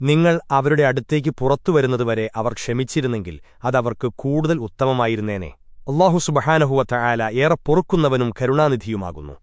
നിങ്ങൾ അവരുടെ അടുത്തേക്ക് പുറത്തു വരുന്നതുവരെ അവർ ക്ഷമിച്ചിരുന്നെങ്കിൽ അതവർക്ക് കൂടുതൽ ഉത്തമമായിരുന്നേനെ. അള്ളാഹു സുബഹാനഹുവ തആല ഏറെ പൊറുക്കുന്നവനും കരുണാനിധിയുമാകുന്നു.